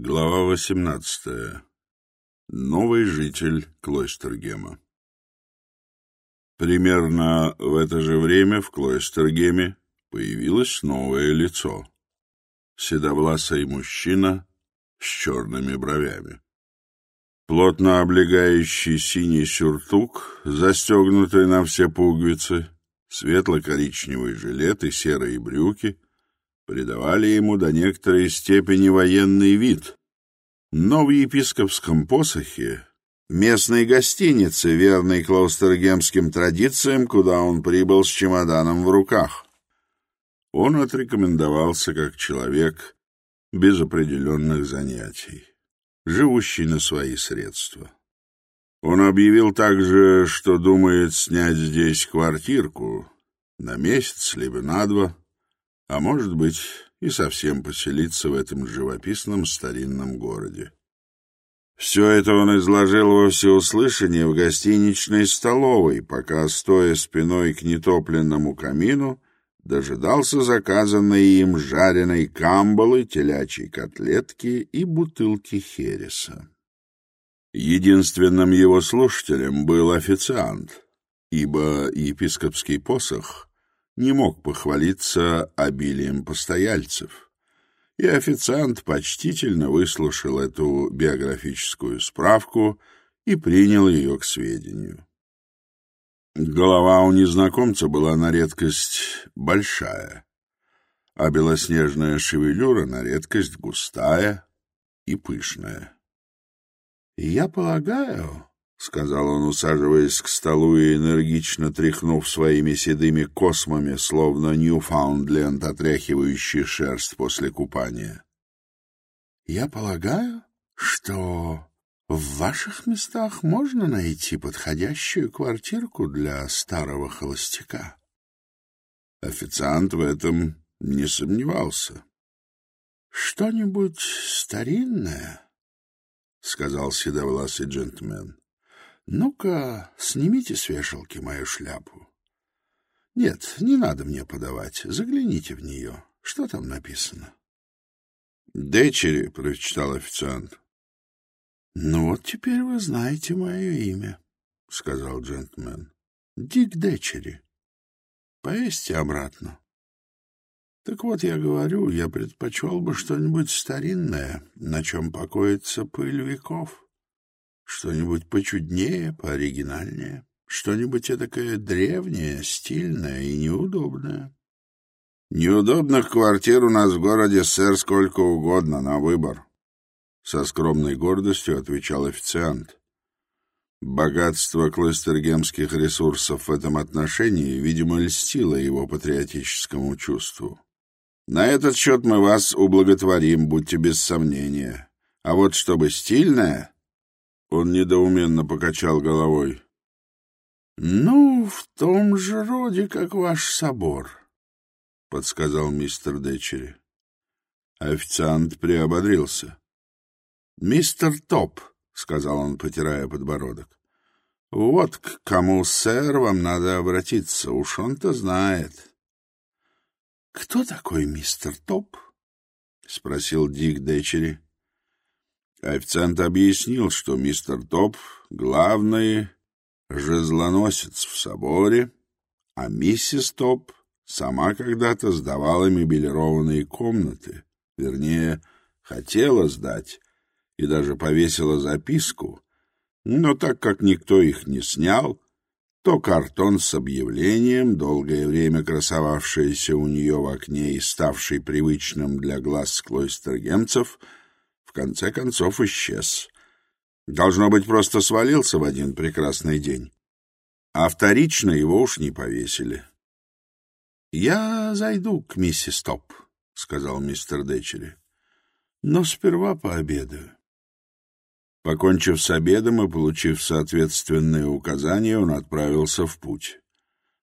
Глава 18. Новый житель Клойстергема. Примерно в это же время в Клойстергеме появилось новое лицо. Седовласый мужчина с черными бровями. Плотно облегающий синий сюртук, застегнутый на все пуговицы, светло-коричневый жилет и серые брюки — придавали ему до некоторой степени военный вид. Но в епископском посохе, местной гостинице, верной клаустергемским традициям, куда он прибыл с чемоданом в руках, он отрекомендовался как человек без определенных занятий, живущий на свои средства. Он объявил также, что думает снять здесь квартирку на месяц либо на два, а может быть и совсем поселиться в этом живописном старинном городе. Все это он изложил во всеуслышание в гостиничной столовой, пока, стоя спиной к нетопленному камину, дожидался заказанной им жареной камбалы, телячьей котлетки и бутылки хереса. Единственным его слушателем был официант, ибо епископский посох — не мог похвалиться обилием постояльцев. И официант почтительно выслушал эту биографическую справку и принял ее к сведению. Голова у незнакомца была на редкость большая, а белоснежная шевелюра на редкость густая и пышная. — Я полагаю, сказал он, усаживаясь к столу и энергично тряхнув своими седыми космами, словно Ньюфаундленд, отряхивающий шерсть после купания. Я полагаю, что в ваших местах можно найти подходящую квартирку для старого холостяка. Официант в этом не сомневался. Что-нибудь старинное, сказал седовласый джентльмен. «Ну-ка, снимите с вешалки мою шляпу». «Нет, не надо мне подавать. Загляните в нее. Что там написано?» «Дечери», — прочитал официант. «Ну вот теперь вы знаете мое имя», — сказал джентльмен. «Дик Дечери. Повесьте обратно». Так вот, я говорю, я предпочел бы что-нибудь старинное, на чем покоится пыль веков что-нибудь почуднее, пооригинальнее, что-нибудь такое древнее, стильное и неудобное. Неудобных квартир у нас в городе, сэр, сколько угодно, на выбор. Со скромной гордостью отвечал официант. Богатство клыстергемских ресурсов в этом отношении, видимо, льстило его патриотическому чувству. На этот счет мы вас ублаготворим, будьте без сомнения. А вот чтобы стильное... Он недоуменно покачал головой. «Ну, в том же роде, как ваш собор», — подсказал мистер Дечери. Официант приободрился. «Мистер Топ», — сказал он, потирая подбородок. «Вот к кому, сэр, вам надо обратиться, уж он-то знает». «Кто такой мистер Топ?» — спросил Дик Дечери. Официант объяснил, что мистер Топ — главный жезлоносец в соборе, а миссис Топ сама когда-то сдавала мебелированные комнаты, вернее, хотела сдать и даже повесила записку, но так как никто их не снял, то картон с объявлением, долгое время красовавшийся у нее в окне и ставший привычным для глаз клойстергемцев — в конце концов исчез. Должно быть, просто свалился в один прекрасный день. А вторично его уж не повесили. — Я зайду к миссис Топ, — сказал мистер Дечери. — Но сперва пообедаю. Покончив с обедом и получив соответственные указания, он отправился в путь.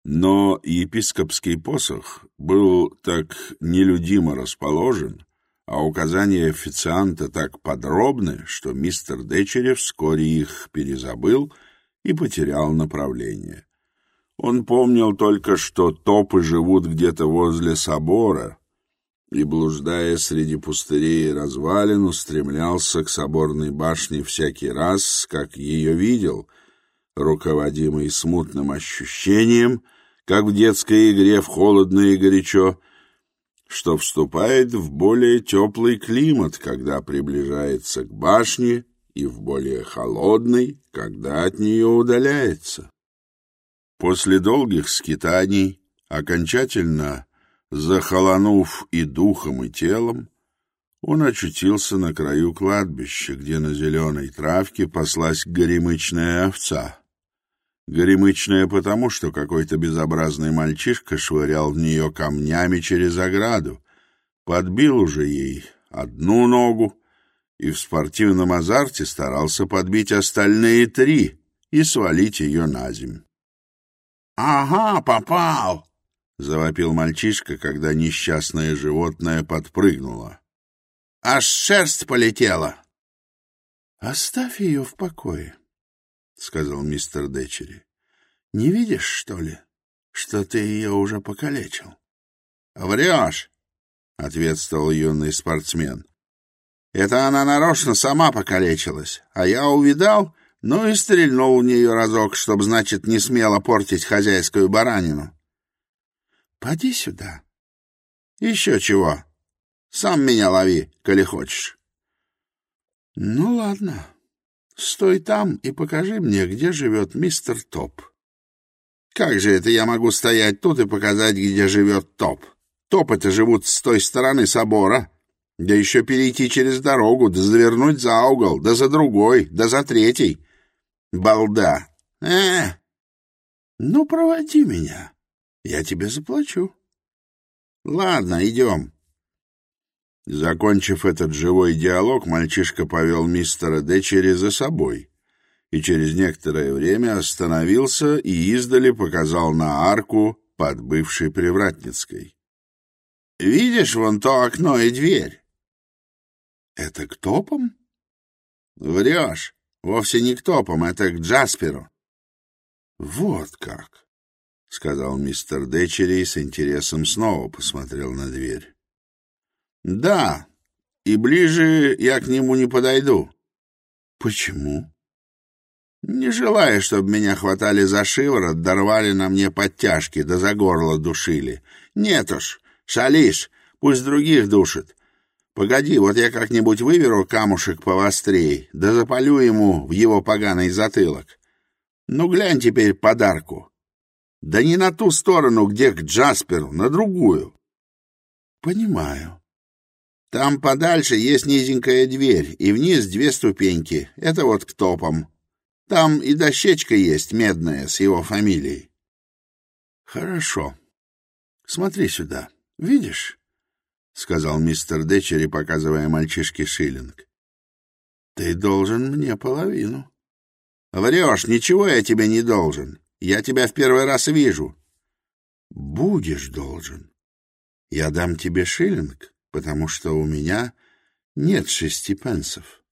Но епископский посох был так нелюдимо расположен, а указания официанта так подробны, что мистер Дечерев вскоре их перезабыл и потерял направление. Он помнил только, что топы живут где-то возле собора, и, блуждая среди пустырей и развалин, устремлялся к соборной башне всякий раз, как ее видел, руководимый смутным ощущением, как в детской игре в холодно и горячо — что вступает в более теплый климат, когда приближается к башне, и в более холодный, когда от нее удаляется. После долгих скитаний, окончательно захолонув и духом, и телом, он очутился на краю кладбища, где на зеленой травке паслась горемычная овца — Горемычная потому, что какой-то безобразный мальчишка швырял в нее камнями через ограду, подбил уже ей одну ногу и в спортивном азарте старался подбить остальные три и свалить ее на земь. — Ага, попал! — завопил мальчишка, когда несчастное животное подпрыгнуло. — Аж шерсть полетела! — Оставь ее в покое, — сказал мистер Дечери. — Не видишь, что ли, что ты ее уже покалечил? — Врешь, — ответствовал юный спортсмен. — Это она нарочно сама покалечилась, а я увидал, ну и стрельнул в нее разок, чтобы, значит, не смело портить хозяйскую баранину. — Поди сюда. — Еще чего. Сам меня лови, коли хочешь. — Ну, ладно. — Стой там и покажи мне, где живет мистер Топ. Как же это я могу стоять тут и показать, где живет Топ? Топы-то живут с той стороны собора. Да еще перейти через дорогу, да завернуть за угол, да за другой, да за третий. Балда! Э, э Ну, проводи меня. Я тебе заплачу. Ладно, идем. Закончив этот живой диалог, мальчишка повел мистера Дечери за собой и через некоторое время остановился и издали показал на арку под бывшей Привратницкой. «Видишь вон то окно и дверь?» «Это к топам?» «Врешь. Вовсе не к топам, это к Джасперу». «Вот как!» — сказал мистер Дечери и с интересом снова посмотрел на дверь. Да, и ближе я к нему не подойду. Почему? Не желая, чтобы меня хватали за шиворот, дорвали на мне подтяжки, да за горло душили. Нет уж, шалишь, пусть других душит. Погоди, вот я как-нибудь выверу камушек повострей, да запалю ему в его поганый затылок. Ну, глянь теперь подарку. Да не на ту сторону, где к Джасперу, на другую. Понимаю. Там подальше есть низенькая дверь, и вниз две ступеньки. Это вот к топам. Там и дощечка есть медная с его фамилией. Хорошо. Смотри сюда. Видишь? — сказал мистер Дечери, показывая мальчишке шиллинг. — Ты должен мне половину. — Врешь, ничего я тебе потому что у меня нет шести пенсов.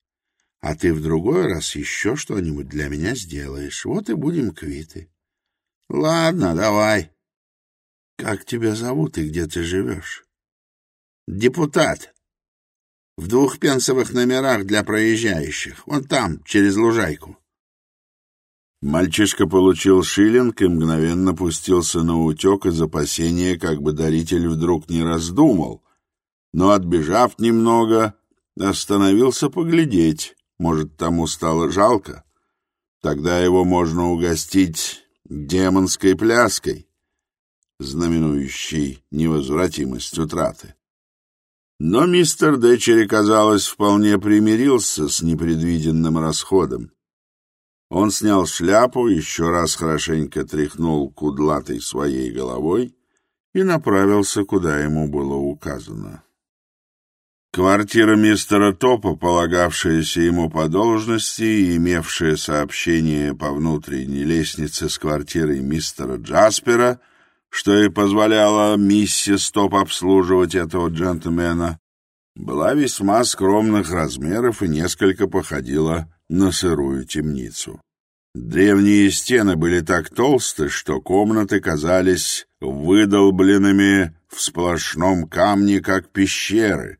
А ты в другой раз еще что-нибудь для меня сделаешь. Вот и будем квиты. — Ладно, давай. — Как тебя зовут и где ты живешь? — Депутат. В двух пенсовых номерах для проезжающих. Вон там, через лужайку. Мальчишка получил шиллинг и мгновенно пустился на утек из опасения, как бы даритель вдруг не раздумал — но, отбежав немного, остановился поглядеть. Может, тому стало жалко? Тогда его можно угостить демонской пляской, знаменующей невозвратимость утраты. Но мистер Дэчери казалось, вполне примирился с непредвиденным расходом. Он снял шляпу, еще раз хорошенько тряхнул кудлатой своей головой и направился, куда ему было указано. Квартира мистера Топа, полагавшаяся ему по должности и имевшая сообщение по внутренней лестнице с квартирой мистера Джаспера, что и позволяло миссис Топ обслуживать этого джентльмена, была весьма скромных размеров и несколько походила на сырую темницу. Древние стены были так толсты, что комнаты казались выдолбленными в сплошном камне, как пещеры,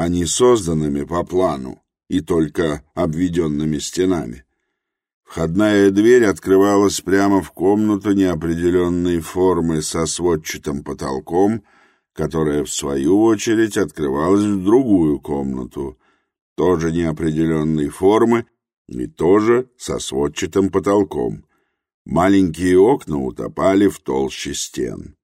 а не созданными по плану и только обведенными стенами. Входная дверь открывалась прямо в комнату неопределенной формы со сводчатым потолком, которая, в свою очередь, открывалась в другую комнату, тоже неопределенной формы и тоже со сводчатым потолком. Маленькие окна утопали в толще стен.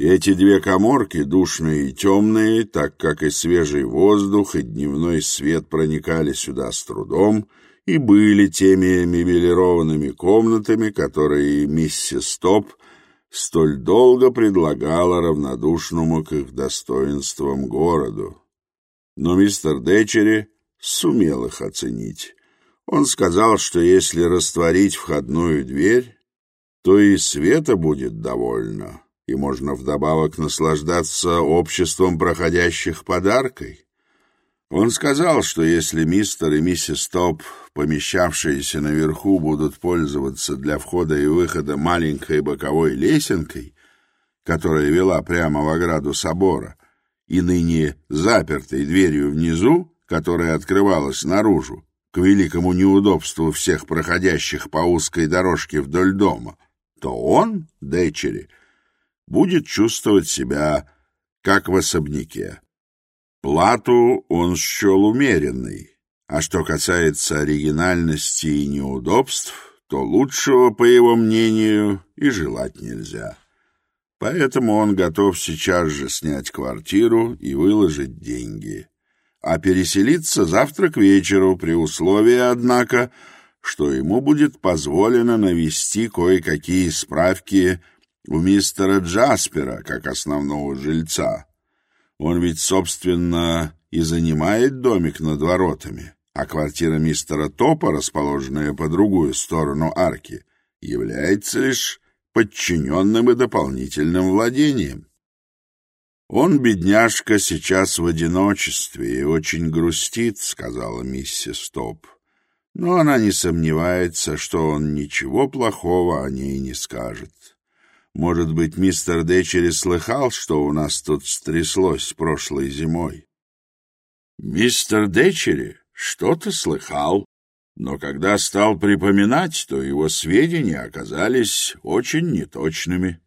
Эти две коморки, душные и темные, так как и свежий воздух, и дневной свет проникали сюда с трудом, и были теми мебелированными комнатами, которые миссис Топ столь долго предлагала равнодушному к их достоинствам городу. Но мистер Дечери сумел их оценить. Он сказал, что если растворить входную дверь, то и света будет довольно и можно вдобавок наслаждаться обществом проходящих подаркой. Он сказал, что если мистер и миссис Топ, помещавшиеся наверху, будут пользоваться для входа и выхода маленькой боковой лесенкой, которая вела прямо в ограду собора, и ныне запертой дверью внизу, которая открывалась наружу, к великому неудобству всех проходящих по узкой дорожке вдоль дома, то он, дэчери, будет чувствовать себя как в особняке. Плату он счел умеренный, а что касается оригинальности и неудобств, то лучшего, по его мнению, и желать нельзя. Поэтому он готов сейчас же снять квартиру и выложить деньги, а переселиться завтра к вечеру при условии, однако, что ему будет позволено навести кое-какие справки у мистера Джаспера как основного жильца. Он ведь, собственно, и занимает домик над воротами, а квартира мистера Топа, расположенная по другую сторону арки, является лишь подчиненным и дополнительным владением. «Он, бедняжка, сейчас в одиночестве и очень грустит», — сказала миссис Топ. Но она не сомневается, что он ничего плохого о ней не скажет. Может быть, мистер Дечери слыхал, что у нас тут стряслось прошлой зимой? Мистер Дечери что-то слыхал, но когда стал припоминать, то его сведения оказались очень неточными.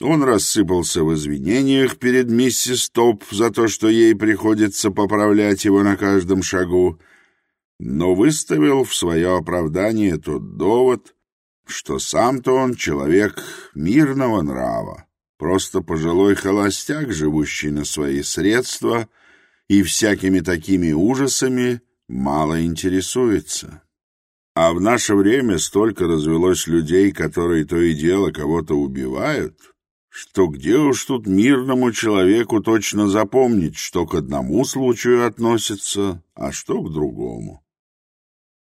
Он рассыпался в извинениях перед миссис Топ за то, что ей приходится поправлять его на каждом шагу, но выставил в свое оправдание тот довод, что сам-то он человек мирного нрава, просто пожилой холостяк, живущий на свои средства и всякими такими ужасами мало интересуется. А в наше время столько развелось людей, которые то и дело кого-то убивают, что где уж тут мирному человеку точно запомнить, что к одному случаю относится, а что к другому.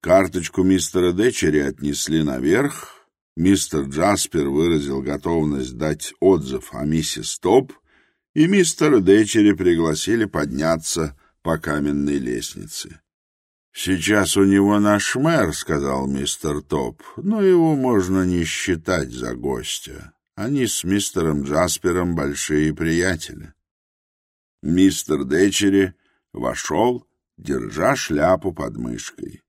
Карточку мистера Дечери отнесли наверх. Мистер Джаспер выразил готовность дать отзыв о миссис Топ, и мистера Дечери пригласили подняться по каменной лестнице. «Сейчас у него наш мэр», — сказал мистер Топ, — «но его можно не считать за гостя. Они с мистером Джаспером большие приятели». Мистер Дечери вошел, держа шляпу под мышкой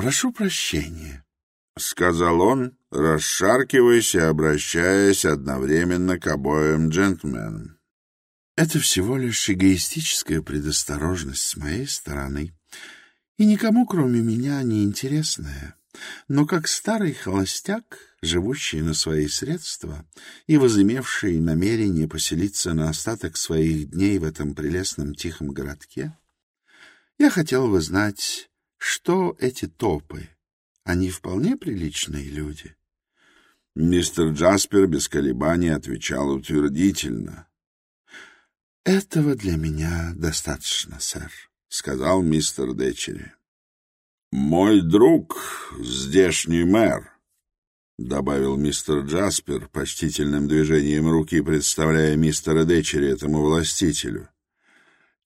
прошу прощения», — сказал он, расшаркиваясь и обращаясь одновременно к обоим джентльменам. «Это всего лишь эгоистическая предосторожность с моей стороны, и никому, кроме меня, не интересная. Но как старый холостяк, живущий на свои средства и возымевший намерение поселиться на остаток своих дней в этом прелестном тихом городке, я хотел бы знать, что эти топы? Они вполне приличные люди. Мистер Джаспер без колебаний отвечал утвердительно. «Этого для меня достаточно, сэр», — сказал мистер Дечери. «Мой друг — здешний мэр», — добавил мистер Джаспер почтительным движением руки, представляя мистера Дечери этому властителю. —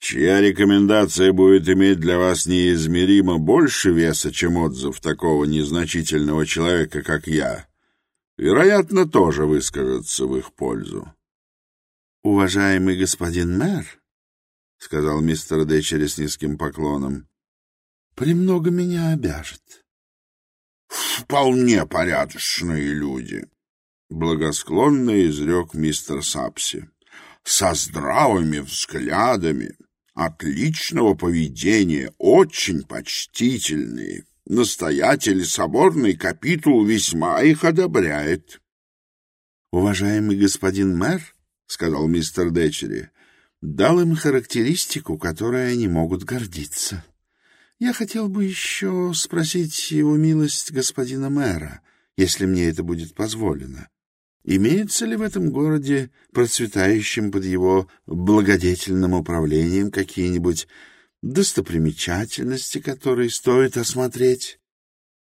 Чья рекомендация будет иметь для вас неизмеримо больше веса, чем отзыв такого незначительного человека, как я, вероятно, тоже выскажется в их пользу. — Уважаемый господин мэр, — сказал мистер Дэ с низким поклоном, — премного меня обяжет. — Вполне порядочные люди, — благосклонно изрек мистер Сапси. — Со здравыми взглядами. — отличного поведения, очень почтительные. Настоятель соборный капитул весьма их одобряет. «Уважаемый господин мэр», — сказал мистер Дечери, — «дал им характеристику, которой они могут гордиться. Я хотел бы еще спросить его милость господина мэра, если мне это будет позволено» имеется ли в этом городе, процветающем под его благодетельным управлением, какие-нибудь достопримечательности, которые стоит осмотреть?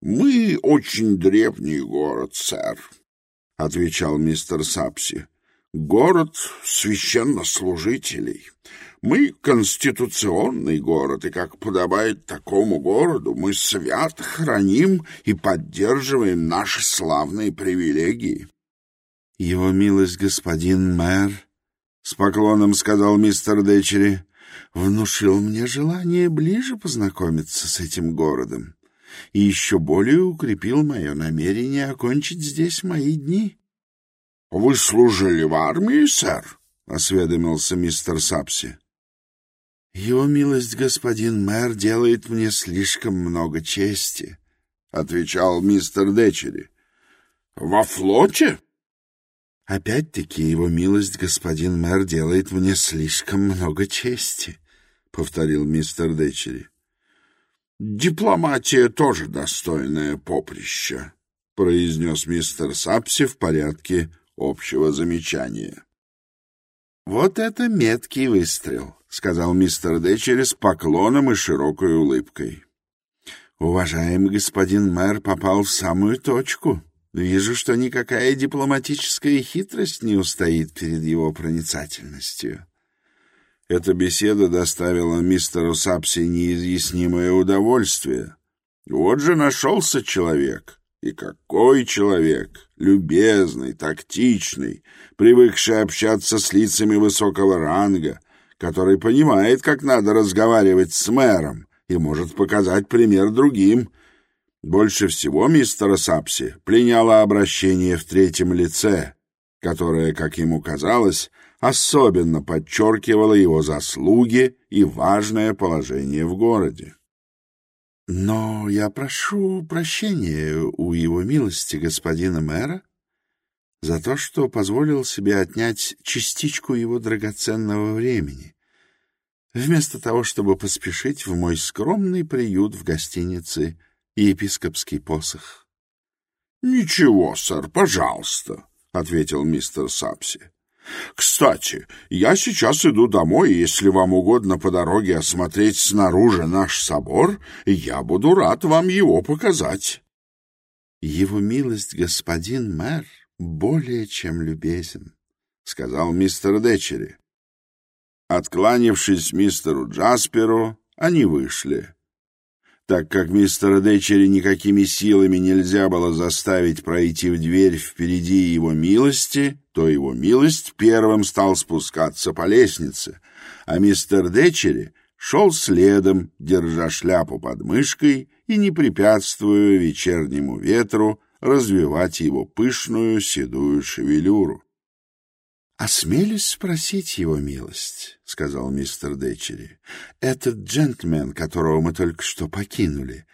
— Мы очень древний город, сэр, — отвечал мистер Сапси. — Город священнослужителей. Мы конституционный город, и, как подобает такому городу, мы свято храним и поддерживаем наши славные привилегии. Его милость господин мэр, — с поклоном сказал мистер Дечери, — внушил мне желание ближе познакомиться с этим городом и еще более укрепил мое намерение окончить здесь мои дни. — Вы служили в армии, сэр? — осведомился мистер Сапси. — Его милость господин мэр делает мне слишком много чести, — отвечал мистер Дечери. — Во флоте? опять таки его милость господин мэр делает мне слишком много чести повторил мистер Дэчери. дипломатия тоже достойная поприща произнес мистер сапси в порядке общего замечания вот это меткий выстрел сказал мистер Дэчери с поклоном и широкой улыбкой уважаемый господин мэр попал в самую точку Вижу, что никакая дипломатическая хитрость не устоит перед его проницательностью. Эта беседа доставила мистеру Сапси неизъяснимое удовольствие. Вот же нашелся человек. И какой человек! Любезный, тактичный, привыкший общаться с лицами высокого ранга, который понимает, как надо разговаривать с мэром и может показать пример другим — больше всего мистера Сапси пленяло обращение в третьем лице, которое, как ему казалось, особенно подчеркивало его заслуги и важное положение в городе. «Но я прошу прощения у его милости господина мэра за то, что позволил себе отнять частичку его драгоценного времени, вместо того, чтобы поспешить в мой скромный приют в гостинице епископский посох. — Ничего, сэр, пожалуйста, — ответил мистер Сапси. — Кстати, я сейчас иду домой, и если вам угодно по дороге осмотреть снаружи наш собор, я буду рад вам его показать. — Его милость, господин мэр, более чем любезен, — сказал мистер Дечери. Откланившись мистеру Джасперу, они вышли так как мистера Дэчери никакими силами нельзя было заставить пройти в дверь впереди его милости, то его милость первым стал спускаться по лестнице, а мистер Дэчери шел следом, держа шляпу под мышкой и не препятствуя вечернему ветру развивать его пышную седую шевелюру. «Осмелюсь спросить его милость», — сказал мистер Дэтчери. «Этот джентльмен, которого мы только что покинули,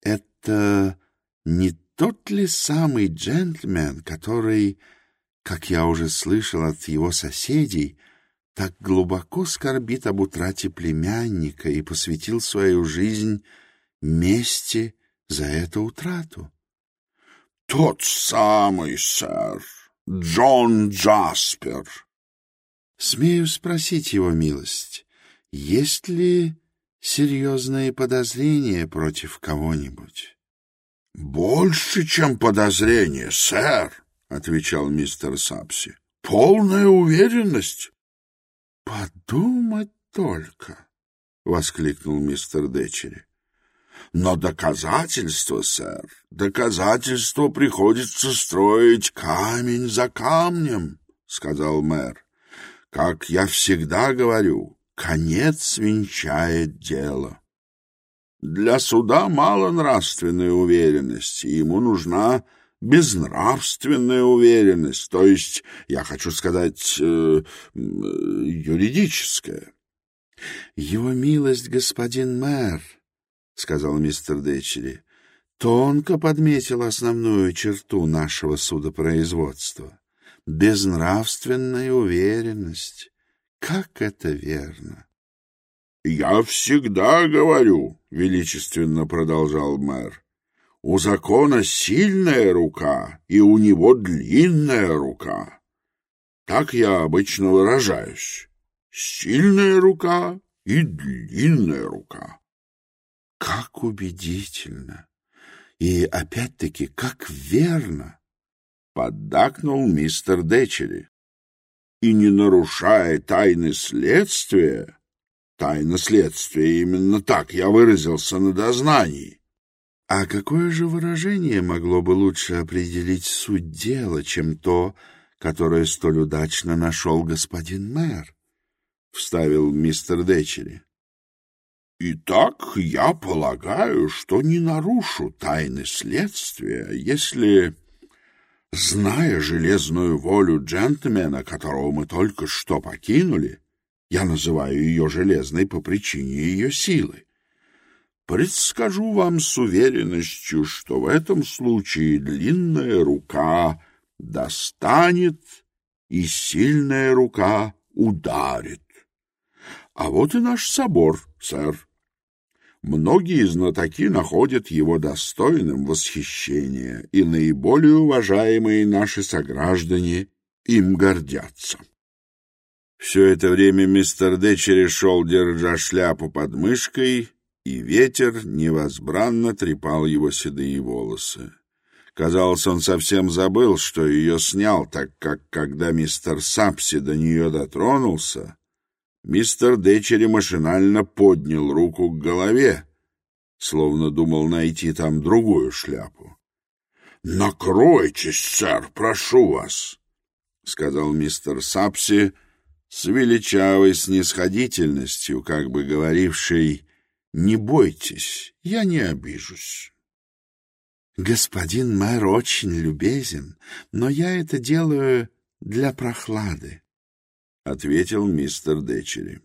это не тот ли самый джентльмен, который, как я уже слышал от его соседей, так глубоко скорбит об утрате племянника и посвятил свою жизнь мести за эту утрату?» «Тот самый, сэр», Джон Джаспер. Смею спросить его милость, есть ли серьезные подозрения против кого-нибудь? — Больше, чем подозрения, сэр, — отвечал мистер Сапси. — Полная уверенность. — Подумать только, — воскликнул мистер Дечери. Но доказательство, сэр, доказательство приходится строить камень за камнем, — сказал мэр. Как я всегда говорю, конец венчает дело. Для суда мало нравственной уверенности, ему нужна безнравственная уверенность, то есть, я хочу сказать, э, э, юридическая. Его милость, господин мэр, — сказал мистер Дэтчери. Тонко подметил основную черту нашего судопроизводства. Безнравственная уверенность. Как это верно! — Я всегда говорю, — величественно продолжал мэр, — у закона сильная рука, и у него длинная рука. Так я обычно выражаюсь. Сильная рука и длинная рука. Как убедительно! И опять-таки, как верно! Поддакнул мистер Дечери. И не нарушая тайны следствия, тайна следствия, именно так я выразился на дознании. А какое же выражение могло бы лучше определить суть дела, чем то, которое столь удачно нашел господин мэр? — вставил мистер Дечери. Итак, я полагаю, что не нарушу тайны следствия, если, зная железную волю джентльмена, которого мы только что покинули, я называю ее железной по причине ее силы, предскажу вам с уверенностью, что в этом случае длинная рука достанет и сильная рука ударит. А вот и наш собор, сэр. Многие знатоки находят его достойным восхищения, и наиболее уважаемые наши сограждане им гордятся. Все это время мистер Дечери шел, держа шляпу под мышкой, и ветер невозбранно трепал его седые волосы. Казалось, он совсем забыл, что ее снял, так как, когда мистер Сапси до нее дотронулся, Мистер Дечери машинально поднял руку к голове, словно думал найти там другую шляпу. — Накройтесь, сэр, прошу вас, — сказал мистер Сапси с величавой снисходительностью, как бы говоривший «Не бойтесь, я не обижусь». «Господин мэр очень любезен, но я это делаю для прохлады. — ответил мистер Дечери.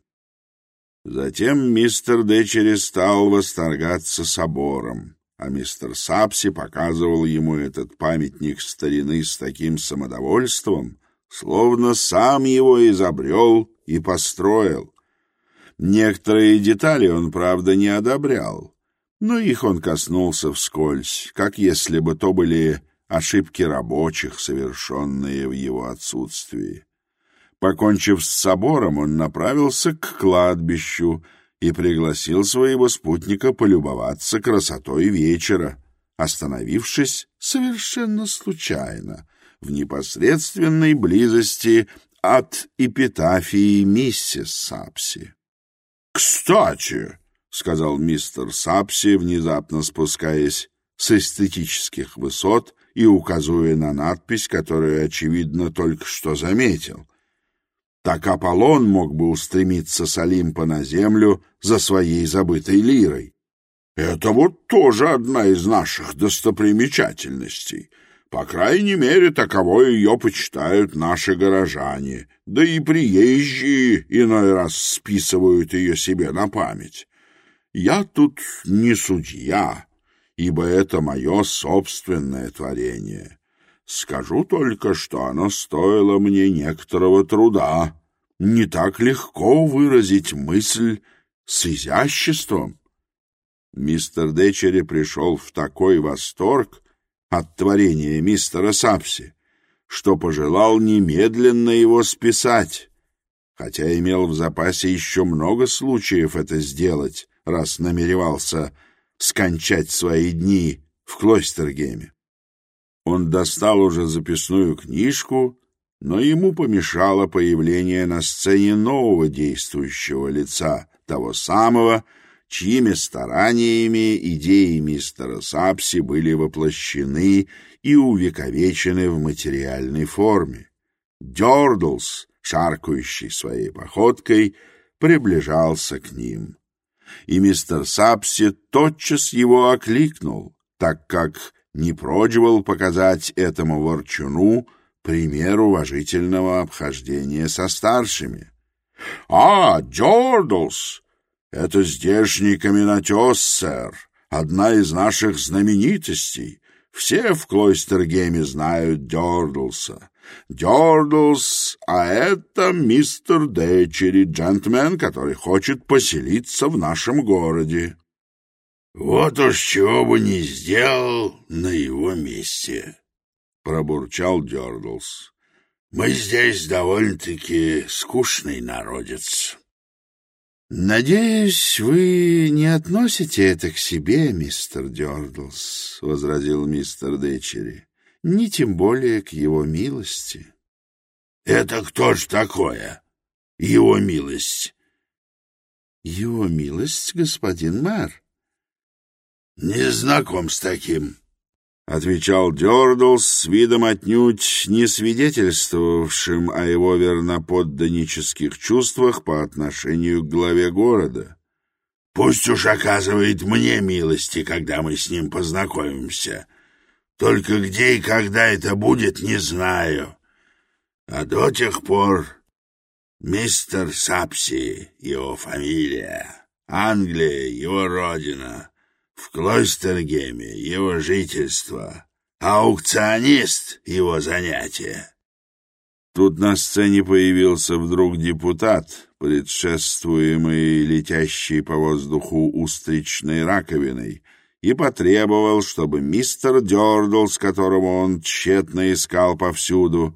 Затем мистер Дечери стал восторгаться собором, а мистер Сапси показывал ему этот памятник старины с таким самодовольством, словно сам его изобрел и построил. Некоторые детали он, правда, не одобрял, но их он коснулся вскользь, как если бы то были ошибки рабочих, совершенные в его отсутствии. Покончив с собором, он направился к кладбищу и пригласил своего спутника полюбоваться красотой вечера, остановившись совершенно случайно в непосредственной близости от эпитафии миссис Сапси. «Кстати», — сказал мистер Сапси, внезапно спускаясь с эстетических высот и указывая на надпись, которую, очевидно, только что заметил — так Аполлон мог бы устремиться с Олимпа на землю за своей забытой лирой. Это вот тоже одна из наших достопримечательностей. По крайней мере, таково ее почитают наши горожане, да и приезжие иной раз списывают ее себе на память. Я тут не судья, ибо Скажу только, что оно стоило мне некоторого труда. Не так легко выразить мысль с изяществом. Мистер Дечери пришел в такой восторг от творения мистера Сапси, что пожелал немедленно его списать, хотя имел в запасе еще много случаев это сделать, раз намеревался скончать свои дни в Клойстергеме. Он достал уже записную книжку, но ему помешало появление на сцене нового действующего лица, того самого, чьими стараниями идеи мистера Сапси были воплощены и увековечены в материальной форме. Дёрдлс, шаркающий своей походкой, приближался к ним. И мистер Сапси тотчас его окликнул, так как не продживал показать этому ворчуну пример уважительного обхождения со старшими. «А, Джордус! Это здешний каменотес, сэр, одна из наших знаменитостей. Все в Клойстергеме знают Дёрдлса». «Дёрдлс, а это мистер Дэтчери, джентльмен, который хочет поселиться в нашем городе». Вот уж чего бы не сделал на его месте, — пробурчал Дёрдлс. Мы здесь довольно-таки скучный народец. — Надеюсь, вы не относите это к себе, мистер Дёрдлс, — возразил мистер Дэтчери, — ни тем более к его милости. — Это кто ж такое? Его милость? — Его милость, господин мэр, «Не знаком с таким». — отвечал Дёрдлс с видом отнюдь не свидетельствовавшим о его верноподданнических чувствах по отношению к главе города. «Пусть уж оказывает мне милости, когда мы с ним познакомимся. Только где и когда это будет, не знаю. А до тех пор мистер Сапси, его фамилия, Англия, его родина». В Клойстергеме его жительство, а аукционист его занятие. Тут на сцене появился вдруг депутат, предшествуемый летящей по воздуху устричной раковиной, и потребовал, чтобы мистер Дёрдл, с которого он тщетно искал повсюду,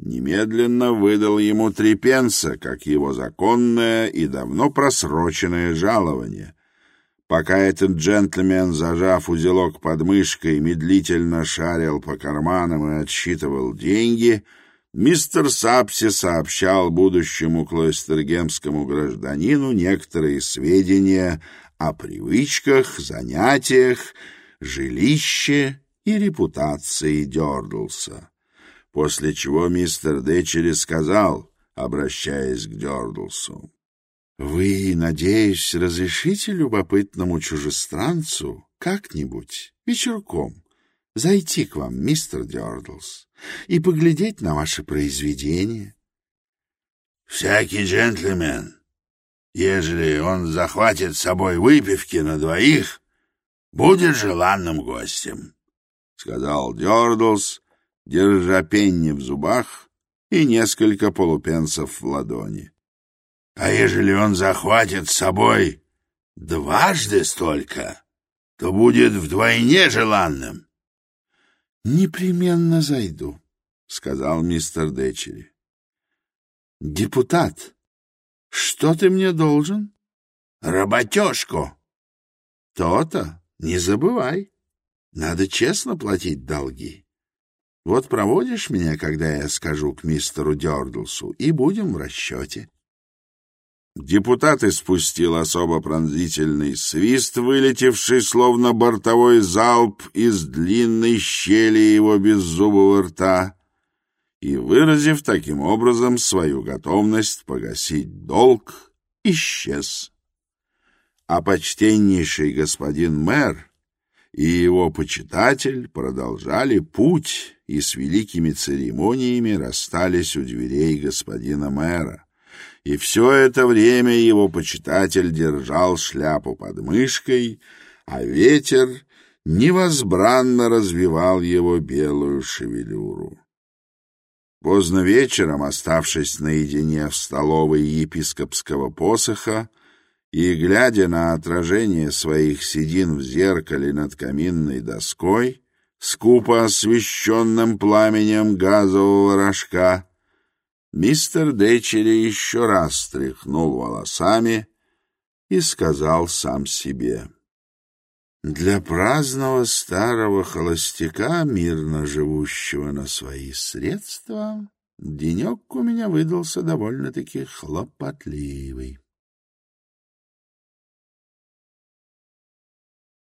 немедленно выдал ему три пенса, как его законное и давно просроченное жалование — Пока этот джентльмен, зажав узелок под мышкой, медлительно шарил по карманам и отсчитывал деньги, мистер Сапси сообщал будущему клойстергемскому гражданину некоторые сведения о привычках, занятиях, жилище и репутации Дёрдлса. После чего мистер Дечери сказал, обращаясь к Дёрдлсу, Вы, надеюсь, разрешите любопытному чужестранцу как-нибудь вечерком зайти к вам, мистер Дёрдлс, и поглядеть на ваше произведение? Всякий джентльмен, ежели он захватит с собой выпивки на двоих, будет желанным гостем, — сказал Дёрдлс, держа пенни в зубах и несколько полупенсов в ладони. А ежели он захватит с собой дважды столько, то будет вдвойне желанным. — Непременно зайду, — сказал мистер Дечери. — Депутат, что ты мне должен? — Работежку. — То-то, не забывай. Надо честно платить долги. Вот проводишь меня, когда я скажу к мистеру Дёрдлсу, и будем в расчете. — Депутат испустил особо пронзительный свист, вылетевший словно бортовой залп из длинной щели его беззубого рта, и, выразив таким образом свою готовность погасить долг, исчез. А почтеннейший господин мэр и его почитатель продолжали путь и с великими церемониями расстались у дверей господина мэра и все это время его почитатель держал шляпу под мышкой, а ветер невозбранно развивал его белую шевелюру. Поздно вечером, оставшись наедине в столовой епископского посоха и глядя на отражение своих седин в зеркале над каминной доской, скупо освещенным пламенем газового рожка, Мистер Дэчери еще раз стряхнул волосами и сказал сам себе. «Для праздного старого холостяка, мирно живущего на свои средства, денек у меня выдался довольно-таки хлопотливый».